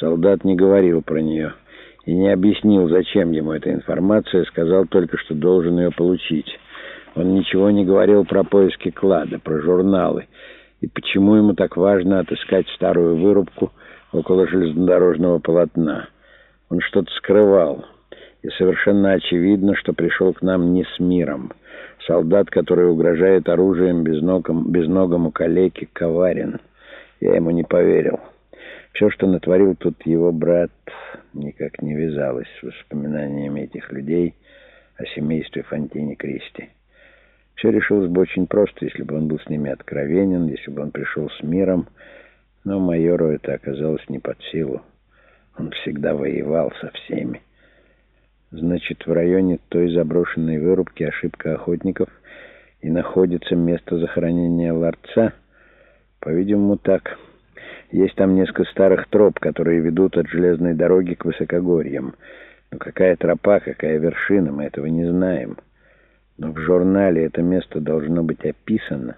Солдат не говорил про нее и не объяснил, зачем ему эта информация, сказал только, что должен ее получить. Он ничего не говорил про поиски клада, про журналы, и почему ему так важно отыскать старую вырубку около железнодорожного полотна. Он что-то скрывал, и совершенно очевидно, что пришел к нам не с миром. Солдат, который угрожает оружием безногому, безногому калеке, коварен. Я ему не поверил. Все, что натворил тут его брат, никак не вязалось с воспоминаниями этих людей о семействе Фонтини Кристи. Все решилось бы очень просто, если бы он был с ними откровенен, если бы он пришел с миром, но майору это оказалось не под силу. Он всегда воевал со всеми. Значит, в районе той заброшенной вырубки ошибка охотников и находится место захоронения ларца? По-видимому, так. Есть там несколько старых троп, которые ведут от железной дороги к высокогорьям. Но какая тропа, какая вершина, мы этого не знаем. Но в журнале это место должно быть описано,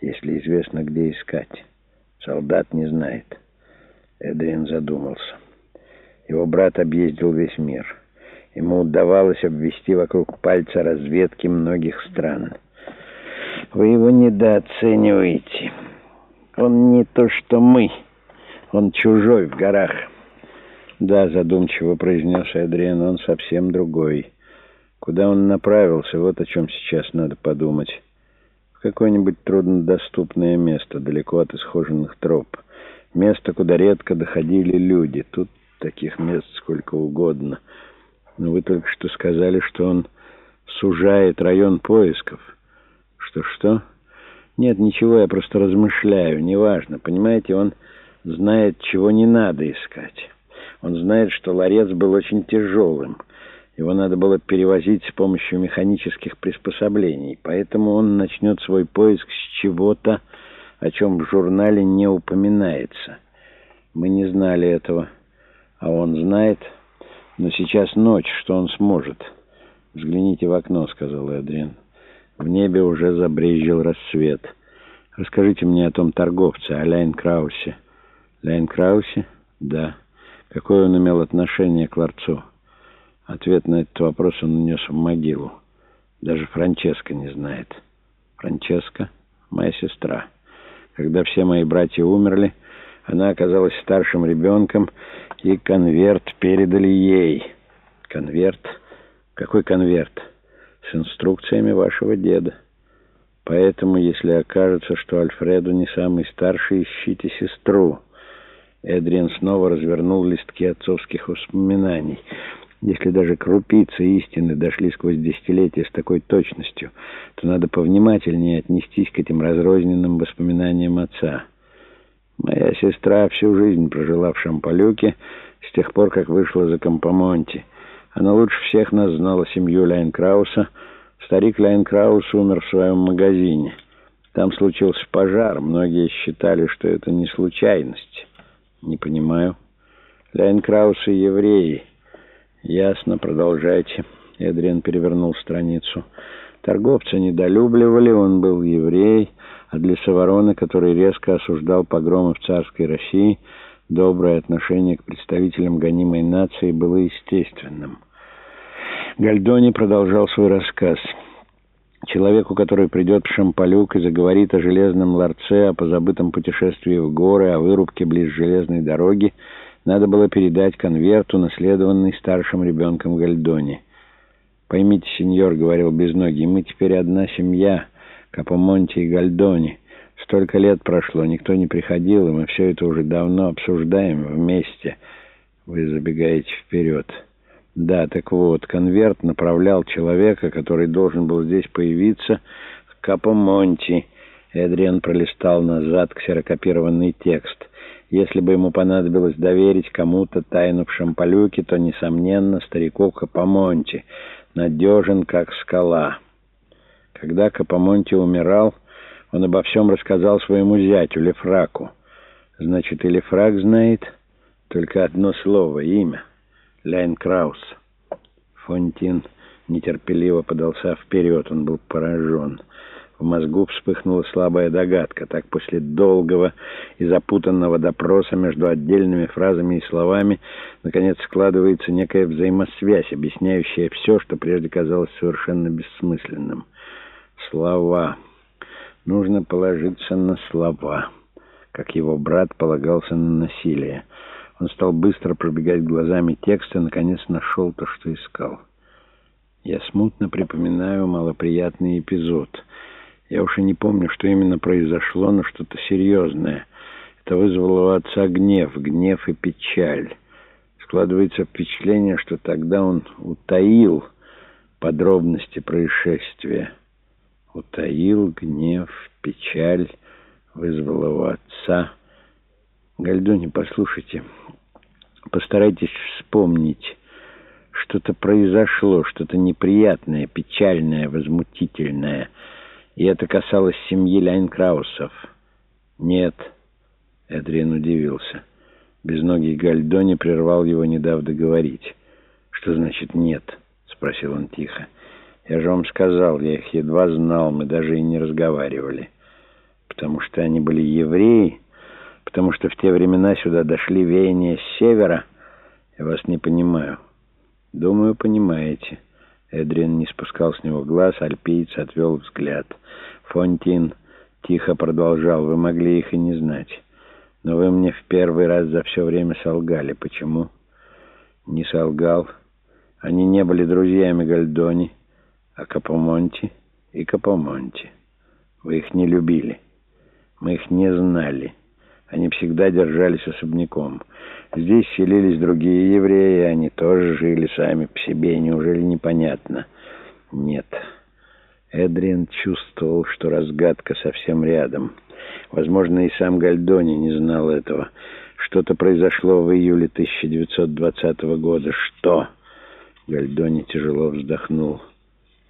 если известно, где искать. Солдат не знает. Эдриан задумался. Его брат объездил весь мир. Ему удавалось обвести вокруг пальца разведки многих стран. Вы его недооцениваете. Он не то, что мы. Он чужой в горах. Да, задумчиво произнес Эдриан, он совсем другой. Куда он направился, вот о чем сейчас надо подумать. В какое-нибудь труднодоступное место, далеко от исхоженных троп. Место, куда редко доходили люди. Тут таких мест сколько угодно. Но вы только что сказали, что он сужает район поисков. Что-что? Нет, ничего, я просто размышляю. Неважно, понимаете, он знает, чего не надо искать. Он знает, что ларец был очень тяжелым. Его надо было перевозить с помощью механических приспособлений. Поэтому он начнет свой поиск с чего-то, о чем в журнале не упоминается. Мы не знали этого, а он знает. Но сейчас ночь, что он сможет? «Взгляните в окно», — сказал Эдриан. В небе уже забрезжил рассвет. «Расскажите мне о том торговце, о Ляйн Краусе». «Ляйн Краусе?» «Да». «Какое он имел отношение к ларцу?» Ответ на этот вопрос он унес в могилу. Даже Франческа не знает. Франческа — моя сестра. Когда все мои братья умерли, она оказалась старшим ребенком, и конверт передали ей. Конверт? Какой конверт? С инструкциями вашего деда. Поэтому, если окажется, что Альфреду не самый старший, ищите сестру. Эдриан снова развернул листки отцовских воспоминаний. Если даже крупицы истины дошли сквозь десятилетия с такой точностью, то надо повнимательнее отнестись к этим разрозненным воспоминаниям отца. Моя сестра всю жизнь прожила в Шампалюке с тех пор, как вышла за Компомонти. Она лучше всех нас знала семью Лайнкрауса. Старик Лайнкраус умер в своем магазине. Там случился пожар. Многие считали, что это не случайность. Не понимаю. Лайнкраусы евреи. «Ясно, продолжайте». Эдриан перевернул страницу. Торговца недолюбливали, он был еврей, а для Саворона, который резко осуждал погромы в царской России, доброе отношение к представителям гонимой нации было естественным. Гальдони продолжал свой рассказ. Человеку, который придет в Шампалюк и заговорит о железном ларце, о позабытом путешествии в горы, о вырубке близ железной дороги, надо было передать конверт, унаследованный старшим ребенком Гальдони. «Поймите, сеньор», — говорил Безногий, — «мы теперь одна семья, Капомонти и Гальдони. Столько лет прошло, никто не приходил, и мы все это уже давно обсуждаем вместе. Вы забегаете вперед». «Да, так вот, конверт направлял человека, который должен был здесь появиться, к Капомонти». Эдриан пролистал назад ксерокопированный текст — если бы ему понадобилось доверить кому-то тайну в Шампалюке, то, несомненно, старику Капамонти, надежен, как скала. Когда Капамонти умирал, он обо всем рассказал своему зятю, Лефраку. Значит, и Лефрак знает только одно слово, имя — Ляйн Краус. Фонтин нетерпеливо подался вперед, он был поражен. В мозгу вспыхнула слабая догадка. Так после долгого и запутанного допроса между отдельными фразами и словами наконец складывается некая взаимосвязь, объясняющая все, что прежде казалось совершенно бессмысленным. Слова. Нужно положиться на слова, как его брат полагался на насилие. Он стал быстро пробегать глазами текст и, наконец, нашел то, что искал. Я смутно припоминаю малоприятный эпизод. Я уж и не помню, что именно произошло, но что-то серьезное. Это вызвало у отца гнев, гнев и печаль. Складывается впечатление, что тогда он утаил подробности происшествия. Утаил гнев, печаль, вызвало у отца. Гальдони, послушайте, постарайтесь вспомнить что-то произошло, что-то неприятное, печальное, возмутительное. И это касалось семьи Ляйнкраусов. «Нет», — Эдриан удивился. Безногий Гальдони прервал его, не дав договорить. «Что значит «нет»?» — спросил он тихо. «Я же вам сказал, я их едва знал, мы даже и не разговаривали. Потому что они были евреи, потому что в те времена сюда дошли веяния с севера. Я вас не понимаю». «Думаю, понимаете». Эдриан не спускал с него глаз, альпиец отвел взгляд. Фонтин тихо продолжал. «Вы могли их и не знать. Но вы мне в первый раз за все время солгали. Почему?» «Не солгал. Они не были друзьями Гальдони, а Капомонти и Капомонти. Вы их не любили. Мы их не знали». Они всегда держались особняком. Здесь селились другие евреи, они тоже жили сами по себе. Неужели непонятно? Нет. Эдриан чувствовал, что разгадка совсем рядом. Возможно, и сам Гальдони не знал этого. Что-то произошло в июле 1920 года. Что? Гальдони тяжело вздохнул.